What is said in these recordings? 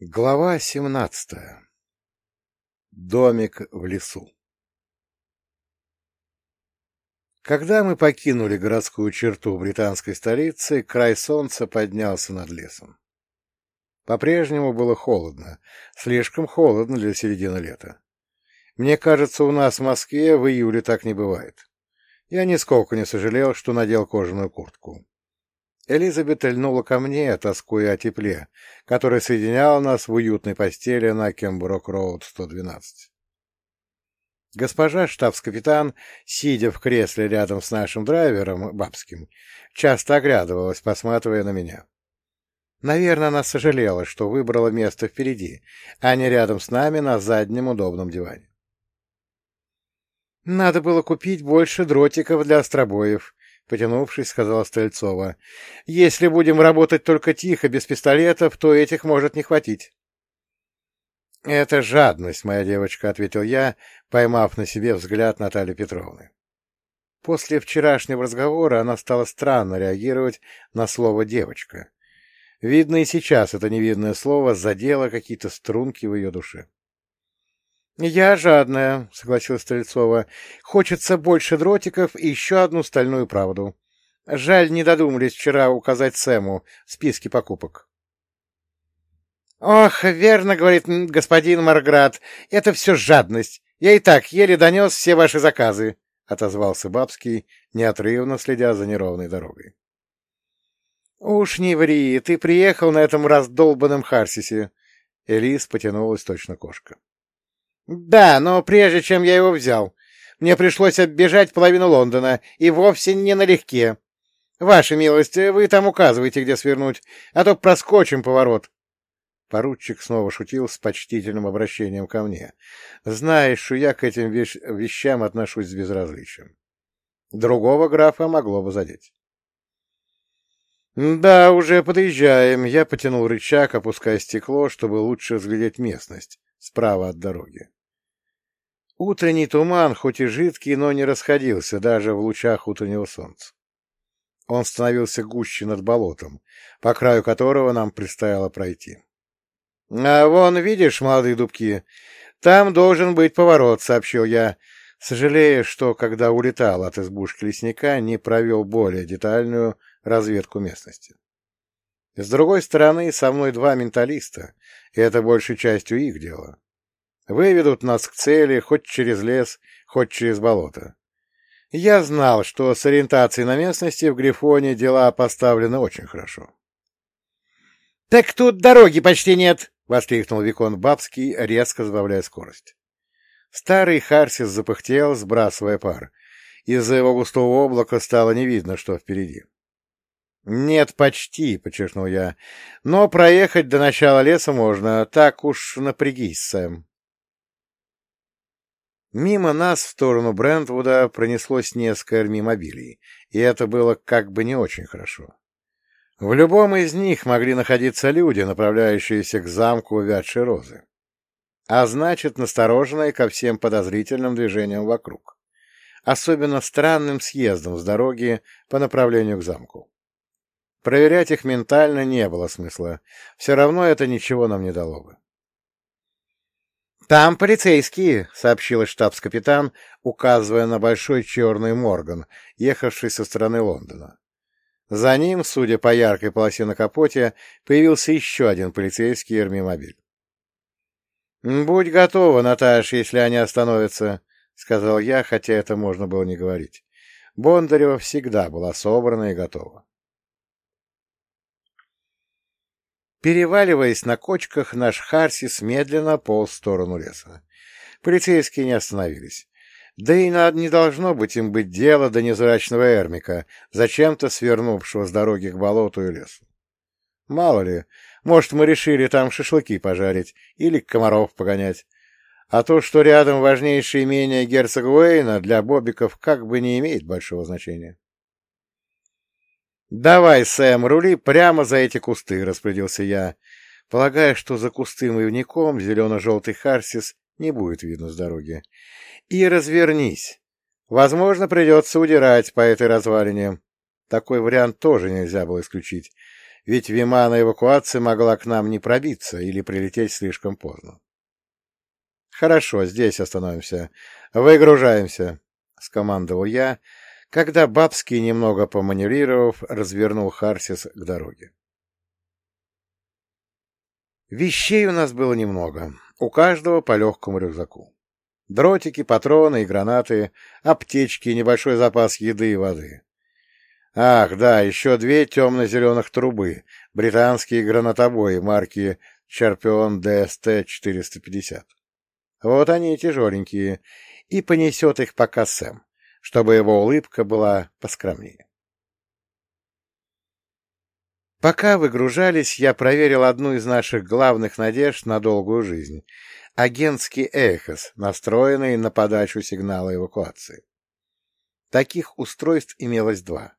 Глава семнадцатая. Домик в лесу. Когда мы покинули городскую черту британской столицы, край солнца поднялся над лесом. По-прежнему было холодно, слишком холодно для середины лета. Мне кажется, у нас в Москве в июле так не бывает. Я нисколько не сожалел, что надел кожаную куртку. Элизабет льнула ко мне, тоскуя о тепле, которое соединяло нас в уютной постели на Кемброк-Роуд 112. Госпожа штабс-капитан, сидя в кресле рядом с нашим драйвером, бабским, часто оглядывалась, посматривая на меня. Наверное, она сожалела, что выбрала место впереди, а не рядом с нами на заднем удобном диване. «Надо было купить больше дротиков для остробоев», Потянувшись, сказала Стрельцова. — Если будем работать только тихо, без пистолетов, то этих может не хватить. — Это жадность, моя девочка, — ответил я, поймав на себе взгляд Натальи Петровны. После вчерашнего разговора она стала странно реагировать на слово «девочка». Видно, и сейчас это невидное слово задело какие-то струнки в ее душе. — Я жадная, — согласилась Стрельцова. — Хочется больше дротиков и еще одну стальную правду. Жаль, не додумались вчера указать Сэму списки покупок. — Ох, верно, — говорит господин Марград, — это все жадность. Я и так еле донес все ваши заказы, — отозвался Бабский, неотрывно следя за неровной дорогой. — Уж не ври, ты приехал на этом раздолбанном Харсисе. Элис потянулась точно кошка. Да, но прежде чем я его взял, мне пришлось оббежать половину Лондона, и вовсе не налегке. Ваша милость, вы там указываете, где свернуть, а то проскочим поворот. Поручик снова шутил с почтительным обращением ко мне, зная, что я к этим вещ вещам отношусь с безразличием. Другого графа могло бы задеть. «Да, уже подъезжаем». Я потянул рычаг, опуская стекло, чтобы лучше взглядеть местность справа от дороги. Утренний туман, хоть и жидкий, но не расходился даже в лучах утреннего солнца. Он становился гуще над болотом, по краю которого нам предстояло пройти. — А вон, видишь, молодые дубки, там должен быть поворот, — сообщил я, сожалея, что, когда улетал от избушки лесника, не провел более детальную разведку местности. С другой стороны, со мной два менталиста, и это большей частью их дело. Выведут нас к цели хоть через лес, хоть через болото. Я знал, что с ориентацией на местности в Грифоне дела поставлены очень хорошо. — Так тут дороги почти нет! — воскликнул Викон Бабский, резко сбавляя скорость. Старый Харсис запыхтел, сбрасывая пар. Из-за его густого облака стало не видно, что впереди. — Нет, почти, — подчеркнул я. — Но проехать до начала леса можно. Так уж напрягись, Сэм. Мимо нас в сторону Брентвуда пронеслось несколько армимобилей, и это было как бы не очень хорошо. В любом из них могли находиться люди, направляющиеся к замку увядшей розы. А значит, настороженные ко всем подозрительным движениям вокруг. Особенно странным съездом с дороги по направлению к замку. Проверять их ментально не было смысла. Все равно это ничего нам не дало бы. «Там полицейские», — сообщила штабс-капитан, указывая на большой черный Морган, ехавший со стороны Лондона. За ним, судя по яркой полосе на капоте, появился еще один полицейский эрмимобиль. «Будь готова, Наташ, если они остановятся», — сказал я, хотя это можно было не говорить. Бондарева всегда была собрана и готова. Переваливаясь на кочках, наш Харсис медленно полз в сторону леса. Полицейские не остановились. Да и не должно быть им быть дело до незрачного Эрмика, зачем-то свернувшего с дороги к болоту и лесу. Мало ли, может, мы решили там шашлыки пожарить или комаров погонять. А то, что рядом важнейшее имение герцога Уэйна, для бобиков как бы не имеет большого значения. «Давай, Сэм, рули прямо за эти кусты», — распорядился я, полагая, что за кустым ивником зелено-желтый харсис не будет видно с дороги. «И развернись. Возможно, придется удирать по этой развалине. Такой вариант тоже нельзя было исключить. ведь Вимана эвакуации могла к нам не пробиться или прилететь слишком поздно. «Хорошо, здесь остановимся. Выгружаемся», — скомандовал я, когда Бабский, немного поманеврировав, развернул Харсис к дороге. Вещей у нас было немного, у каждого по легкому рюкзаку. Дротики, патроны и гранаты, аптечки, небольшой запас еды и воды. Ах, да, еще две темно-зеленых трубы, британские гранатобои марки Чарпион ДСТ-450. Вот они тяжеленькие, и понесет их пока Сэм, чтобы его улыбка была поскромнее. Пока выгружались, я проверил одну из наших главных надежд на долгую жизнь — агентский эхос, настроенный на подачу сигнала эвакуации. Таких устройств имелось два.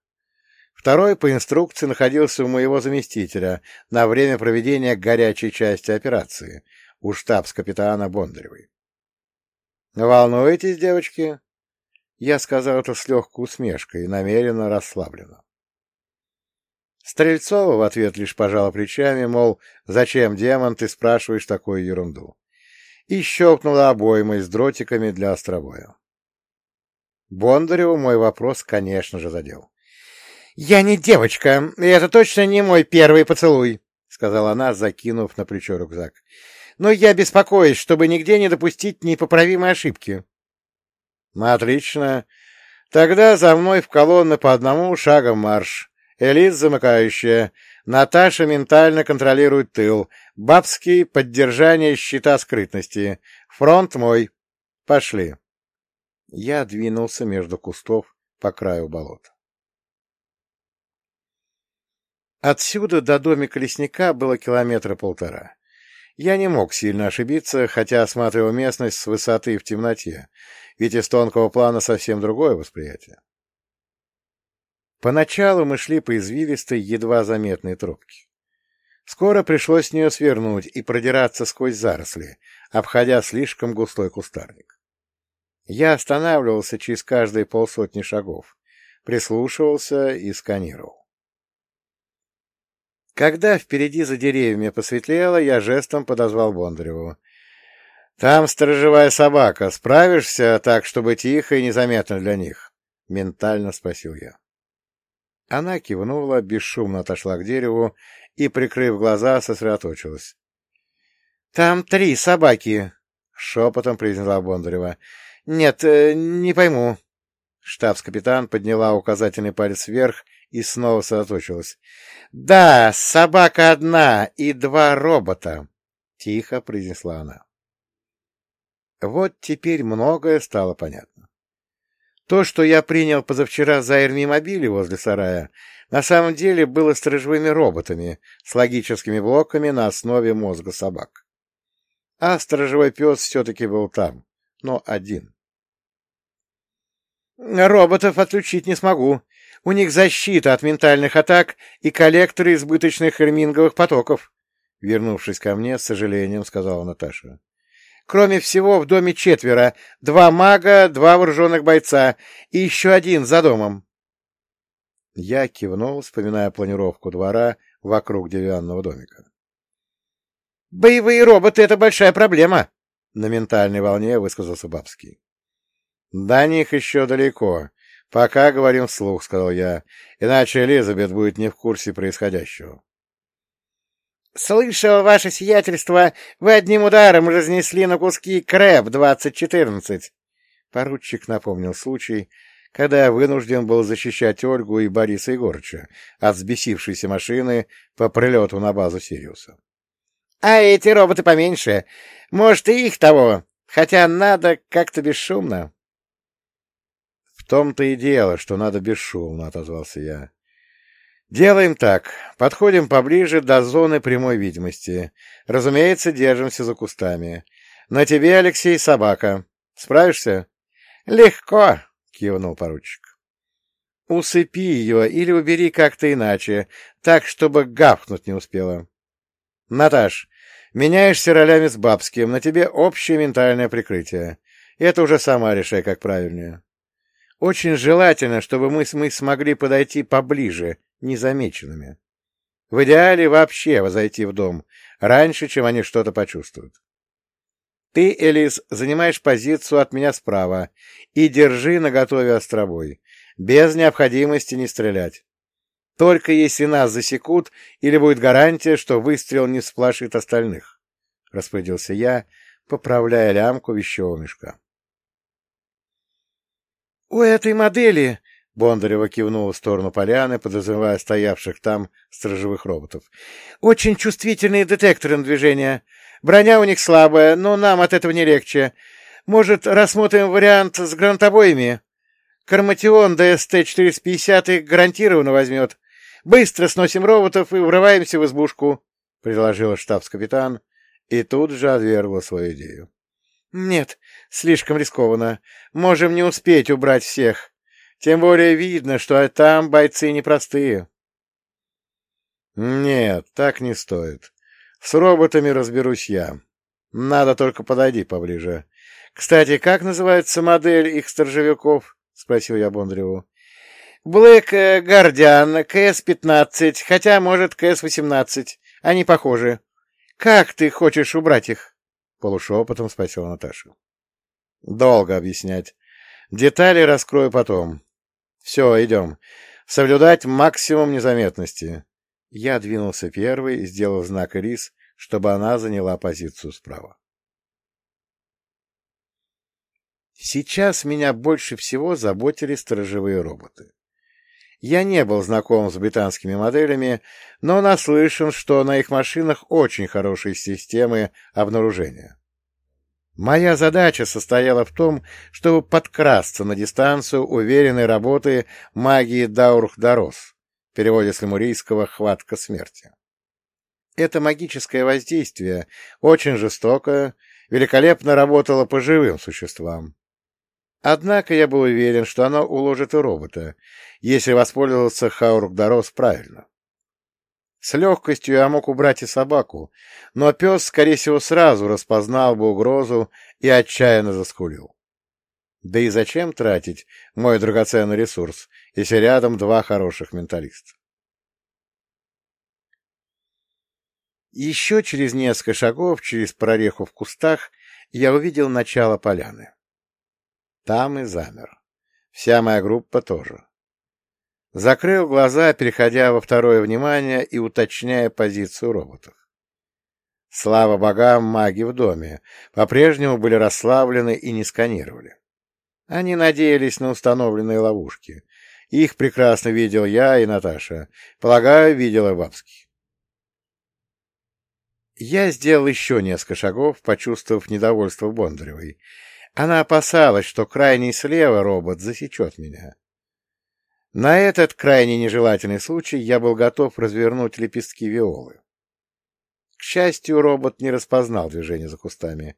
Второй по инструкции находился у моего заместителя на время проведения горячей части операции у штабс-капитана Бондаревой. «Волнуетесь, девочки?» Я сказал это с легкой усмешкой намеренно расслабленно. Стрельцова в ответ лишь пожала плечами, мол, зачем, демон, ты спрашиваешь такую ерунду, и щелкнула обоймой с дротиками для островоя. Бондареву мой вопрос, конечно же, задел. — Я не девочка, и это точно не мой первый поцелуй, — сказала она, закинув на плечо рюкзак. — Но я беспокоюсь, чтобы нигде не допустить непоправимой ошибки. — Отлично. Тогда за мной в колонны по одному шагом марш. Элис замыкающая. Наташа ментально контролирует тыл. Бабский — поддержание щита скрытности. Фронт мой. Пошли. Я двинулся между кустов по краю болота. Отсюда до домика лесника было километра полтора. Я не мог сильно ошибиться, хотя осматривал местность с высоты в темноте, ведь из тонкого плана совсем другое восприятие. Поначалу мы шли по извилистой, едва заметной тропке. Скоро пришлось с нее свернуть и продираться сквозь заросли, обходя слишком густой кустарник. Я останавливался через каждые полсотни шагов, прислушивался и сканировал. Когда впереди за деревьями посветлело, я жестом подозвал Бондареву. — Там сторожевая собака. Справишься так, чтобы тихо и незаметно для них? — ментально спросил я. Она кивнула, бесшумно отошла к дереву и, прикрыв глаза, сосредоточилась. — Там три собаки, — шепотом произнесла Бондарева. — Нет, э, не пойму. Штабс-капитан подняла указательный палец вверх и снова сосредоточилась. — Да, собака одна и два робота, — тихо произнесла она. Вот теперь многое стало понятно. То, что я принял позавчера за эрмимобили возле сарая, на самом деле было сторожевыми роботами с логическими блоками на основе мозга собак. А сторожевой пес все-таки был там, но один. Роботов отключить не смогу. У них защита от ментальных атак и коллекторы избыточных эрминговых потоков. Вернувшись ко мне, с сожалением сказала Наташа. Кроме всего, в доме четверо. Два мага, два вооруженных бойца и еще один за домом. Я кивнул, вспоминая планировку двора вокруг деревянного домика. — Боевые роботы — это большая проблема, — на ментальной волне высказался Бабский. — До них еще далеко. Пока говорим вслух, — сказал я, — иначе Элизабет будет не в курсе происходящего. «Слышал, ваше сиятельство, вы одним ударом разнесли на куски Крэб-2014!» Поручик напомнил случай, когда вынужден был защищать Ольгу и Бориса Егорыча от взбесившейся машины по прилету на базу Сириуса. «А эти роботы поменьше. Может, и их того, хотя надо как-то бесшумно». «В том-то и дело, что надо бесшумно», — отозвался я. Делаем так. Подходим поближе до зоны прямой видимости. Разумеется, держимся за кустами. На тебе, Алексей, собака. Справишься? Легко, кивнул поручик. Усыпи ее или убери как-то иначе, так, чтобы гавкнуть не успела. Наташ, меняешься ролями с бабским, на тебе общее ментальное прикрытие. Это уже сама решай, как правильнее. Очень желательно, чтобы мы, мы смогли подойти поближе, незамеченными. В идеале вообще возойти в дом, раньше, чем они что-то почувствуют. Ты, Элис, занимаешь позицию от меня справа и держи наготове остробой, без необходимости не стрелять. Только если нас засекут или будет гарантия, что выстрел не сплошит остальных, — распорядился я, поправляя лямку вещевого мешка. — У этой модели Бондарева кивнула в сторону поляны, подразумевая стоявших там сторожевых роботов. «Очень чувствительные детекторы на движение. Броня у них слабая, но нам от этого не легче. Может, рассмотрим вариант с грантобоями? Карматион ДСТ-450 их гарантированно возьмет. Быстро сносим роботов и врываемся в избушку», — предложила штабс-капитан, и тут же отвергла свою идею. «Нет, слишком рискованно. Можем не успеть убрать всех. Тем более видно, что там бойцы непростые. Нет, так не стоит. С роботами разберусь я. Надо только подойди поближе. Кстати, как называется модель их сторожевиков? Спросил я Бондареву. Блэк Гардиан, КС-15, хотя, может, КС-18. Они похожи. Как ты хочешь убрать их? Полушепотом спросила Наташа. Долго объяснять. Детали раскрою потом. Все, идем. Соблюдать максимум незаметности. Я двинулся первый, сделав знак Ирис, чтобы она заняла позицию справа. Сейчас меня больше всего заботили сторожевые роботы. Я не был знаком с британскими моделями, но наслышан, что на их машинах очень хорошие системы обнаружения. Моя задача состояла в том, чтобы подкрасться на дистанцию уверенной работы магии Даурх-Дарос, в переводе с лемурийского «хватка смерти». Это магическое воздействие, очень жестокое, великолепно работало по живым существам. Однако я был уверен, что оно уложит и робота, если воспользоваться Хаурк-Дарос правильно. С легкостью я мог убрать и собаку, но пес, скорее всего, сразу распознал бы угрозу и отчаянно заскулил. Да и зачем тратить мой драгоценный ресурс, если рядом два хороших менталиста? Еще через несколько шагов, через прореху в кустах, я увидел начало поляны. Там и замер. Вся моя группа тоже. Закрыл глаза, переходя во второе внимание и уточняя позицию роботов. Слава богам, маги в доме по-прежнему были расслаблены и не сканировали. Они надеялись на установленные ловушки. Их прекрасно видел я и Наташа. Полагаю, видел и Бабский. Я сделал еще несколько шагов, почувствовав недовольство Бондаревой. Она опасалась, что крайний слева робот засечет меня. На этот крайне нежелательный случай я был готов развернуть лепестки виолы. К счастью, робот не распознал движение за кустами,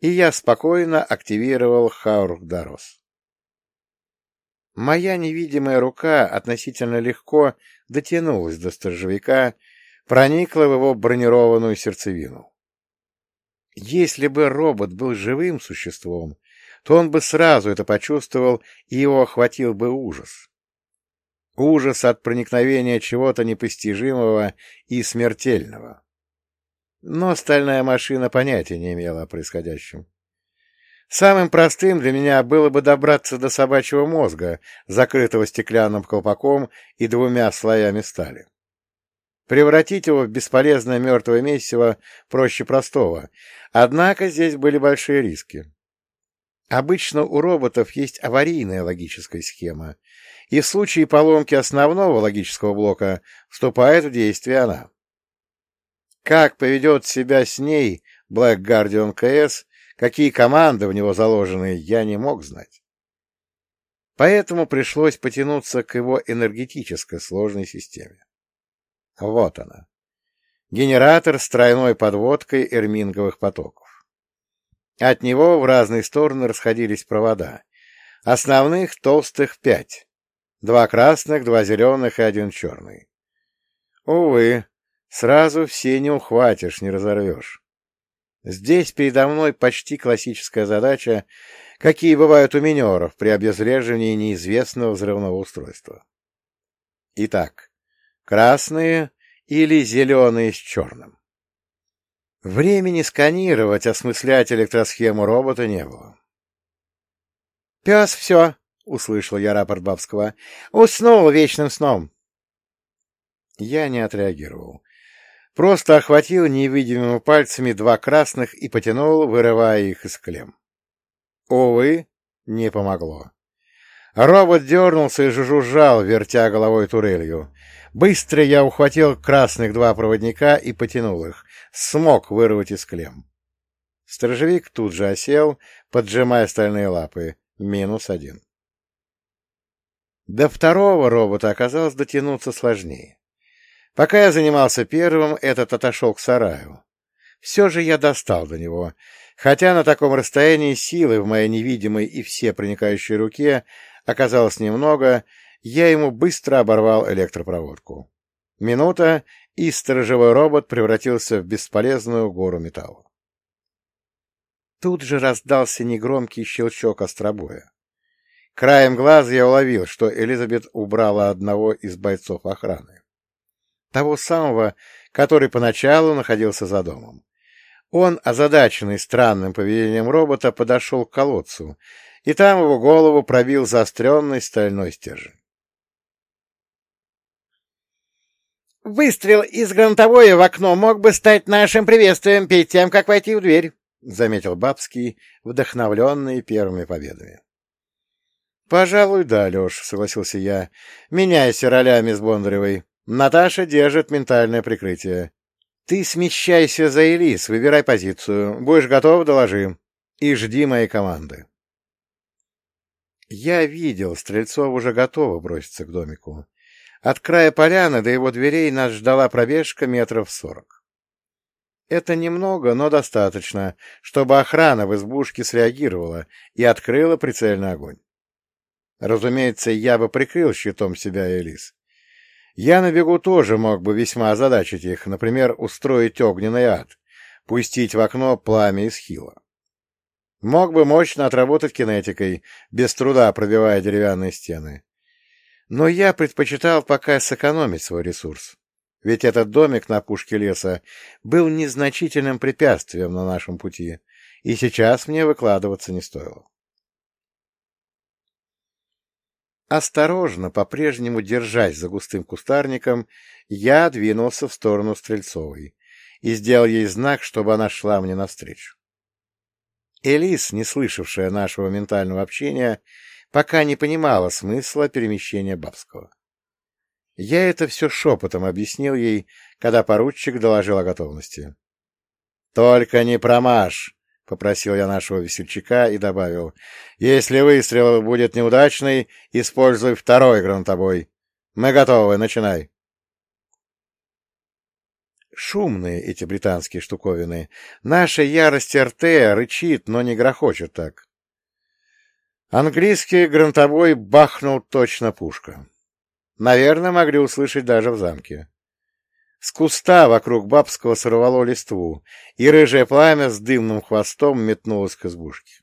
и я спокойно активировал Хаурх-Дарос. Моя невидимая рука относительно легко дотянулась до сторожевика, проникла в его бронированную сердцевину. Если бы робот был живым существом, то он бы сразу это почувствовал, и его охватил бы ужас. Ужас от проникновения чего-то непостижимого и смертельного. Но стальная машина понятия не имела о происходящем. Самым простым для меня было бы добраться до собачьего мозга, закрытого стеклянным колпаком и двумя слоями стали. Превратить его в бесполезное мертвое месиво проще простого, однако здесь были большие риски. Обычно у роботов есть аварийная логическая схема, и в случае поломки основного логического блока вступает в действие она. Как поведет себя с ней Black Guardian КС, какие команды в него заложены, я не мог знать. Поэтому пришлось потянуться к его энергетической сложной системе. Вот она. Генератор с тройной подводкой эрминговых потоков. От него в разные стороны расходились провода. Основных толстых пять, Два красных, два зеленых и один черный. Увы, сразу все не ухватишь, не разорвешь. Здесь передо мной почти классическая задача, какие бывают у минеров при обезвреживании неизвестного взрывного устройства. Итак, красные или зеленый с черным. Времени сканировать, осмыслять электросхему робота не было. — Пес, все, — услышал я рапорт Бабского, — уснул вечным сном. Я не отреагировал. Просто охватил невидимыми пальцами два красных и потянул, вырывая их из клем. Увы, не помогло. Робот дернулся и жужжал, вертя головой турелью. Быстро я ухватил красных два проводника и потянул их. Смог вырвать из клем. Сторожевик тут же осел, поджимая стальные лапы. Минус один. До второго робота оказалось дотянуться сложнее. Пока я занимался первым, этот отошел к сараю. Все же я достал до него, хотя на таком расстоянии силы в моей невидимой и все проникающей руке оказалось немного, я ему быстро оборвал электропроводку. Минута, и сторожевой робот превратился в бесполезную гору металла. Тут же раздался негромкий щелчок остробоя. Краем глаза я уловил, что Элизабет убрала одного из бойцов охраны. Того самого, который поначалу находился за домом. Он, озадаченный странным поведением робота, подошел к колодцу, и там его голову пробил заостренный стальной стержень. «Выстрел из гранатовой в окно мог бы стать нашим приветствием перед тем, как войти в дверь», — заметил Бабский, вдохновленный первыми победами. «Пожалуй, да, Леш», — согласился я. «Меняйся ролями с Бондаревой. Наташа держит ментальное прикрытие. Ты смещайся за Элис, выбирай позицию. Будешь готов, доложи. И жди моей команды». Я видел, Стрельцов уже готова броситься к домику. От края поляны до его дверей нас ждала пробежка метров сорок. Это немного, но достаточно, чтобы охрана в избушке среагировала и открыла прицельный огонь. Разумеется, я бы прикрыл щитом себя и Элис. Я на бегу тоже мог бы весьма озадачить их, например, устроить огненный ад, пустить в окно пламя из хила. Мог бы мощно отработать кинетикой, без труда пробивая деревянные стены. Но я предпочитал пока сэкономить свой ресурс. Ведь этот домик на пушке леса был незначительным препятствием на нашем пути, и сейчас мне выкладываться не стоило. Осторожно, по-прежнему держась за густым кустарником, я двинулся в сторону Стрельцовой и сделал ей знак, чтобы она шла мне навстречу. Элис, не слышавшая нашего ментального общения, пока не понимала смысла перемещения Бабского. Я это все шепотом объяснил ей, когда поручик доложил о готовности. — Только не промажь! — попросил я нашего весельчака и добавил. — Если выстрел будет неудачный, используй второй грантобой. Мы готовы, начинай. Шумные эти британские штуковины. Наша ярость РТ рычит, но не грохочет так. Английский грантобой бахнул точно пушка. Наверное, могли услышать даже в замке. С куста вокруг Бабского сорвало листву, и рыжее пламя с дымным хвостом метнулось к избушке.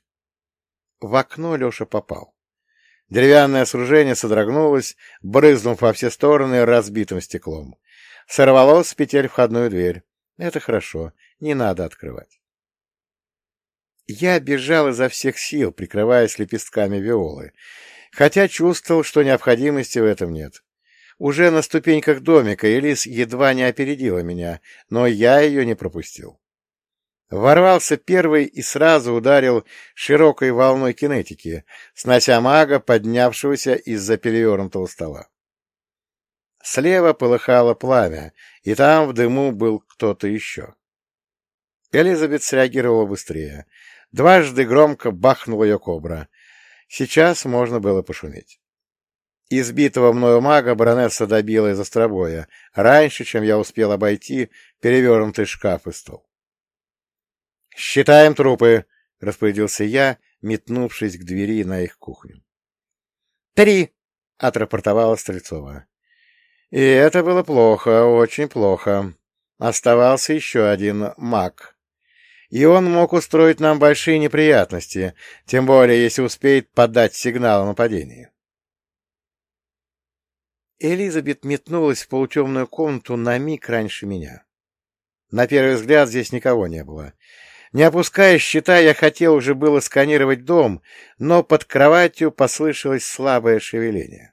В окно Леша попал. Деревянное сооружение содрогнулось, брызнув во все стороны разбитым стеклом. Сорвало с петель входную дверь. Это хорошо, не надо открывать. Я бежал изо всех сил, прикрываясь лепестками виолы, хотя чувствовал, что необходимости в этом нет. Уже на ступеньках домика Элис едва не опередила меня, но я ее не пропустил. Ворвался первый и сразу ударил широкой волной кинетики, снося мага, поднявшегося из-за перевернутого стола. Слева полыхало пламя, и там в дыму был кто-то еще. Элизабет среагировала быстрее. Дважды громко бахнула ее кобра. Сейчас можно было пошуметь. Избитого мною мага баронесса добила из остробоя, раньше, чем я успел обойти перевернутый шкаф и стол. — Считаем трупы! — распорядился я, метнувшись к двери на их кухню. — Три! — отрапортовала Стрельцова. И это было плохо, очень плохо. Оставался еще один маг и он мог устроить нам большие неприятности, тем более если успеет подать сигнал о нападении. Элизабет метнулась в полутемную комнату на миг раньше меня. На первый взгляд здесь никого не было. Не опуская щита, я хотел уже было сканировать дом, но под кроватью послышалось слабое шевеление.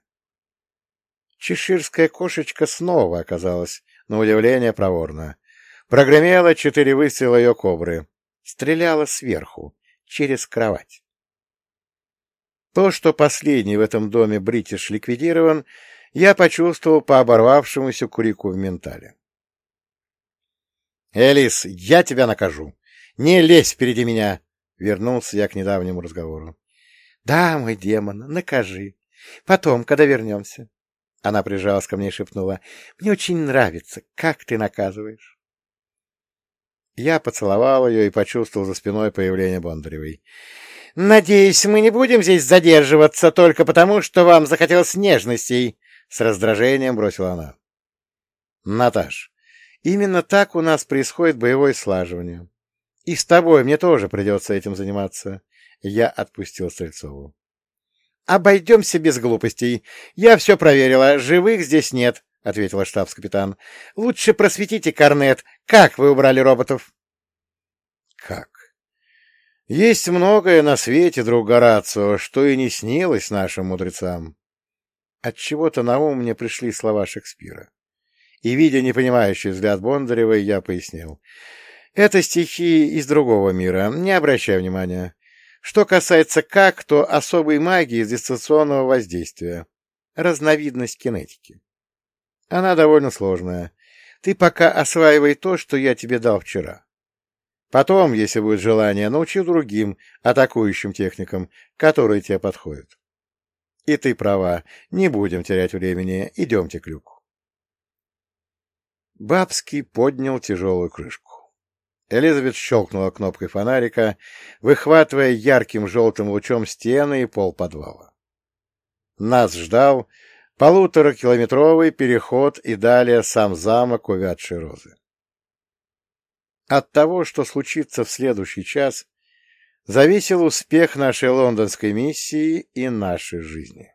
Чеширская кошечка снова оказалась, на удивление, проворно. Прогремело четыре выстрела ее кобры. Стреляла сверху, через кровать. То, что последний в этом доме Бритиш ликвидирован, я почувствовал по оборвавшемуся курику в ментале. «Элис, я тебя накажу! Не лезь впереди меня!» — вернулся я к недавнему разговору. «Да, мой демон, накажи. Потом, когда вернемся». Она прижалась ко мне и шепнула. «Мне очень нравится, как ты наказываешь». Я поцеловал ее и почувствовал за спиной появление Бондаревой. «Надеюсь, мы не будем здесь задерживаться только потому, что вам захотелось нежностей!» С раздражением бросила она. «Наташ, именно так у нас происходит боевое слаживание. И с тобой мне тоже придется этим заниматься». Я отпустил Стрельцову. «Обойдемся без глупостей. Я все проверила. Живых здесь нет», — ответила штабс-капитан. «Лучше просветите, Корнет, как вы убрали роботов?» «Как? Есть многое на свете, друг Горацио, что и не снилось нашим мудрецам». Отчего-то на ум мне пришли слова Шекспира. И, видя непонимающий взгляд Бондаревой, я пояснил. «Это стихи из другого мира. Не обращай внимания. Что касается как, то особой магии дистанционного воздействия. Разновидность кинетики. Она довольно сложная. Ты пока осваивай то, что я тебе дал вчера. Потом, если будет желание, научи другим атакующим техникам, которые тебе подходят. И ты права, не будем терять времени, идемте к люку. Бабский поднял тяжелую крышку. Элизабет щелкнула кнопкой фонарика, выхватывая ярким желтым лучом стены и пол подвала. Нас ждал полуторакилометровый переход и далее сам замок увядшей розы. От того, что случится в следующий час, зависел успех нашей лондонской миссии и нашей жизни.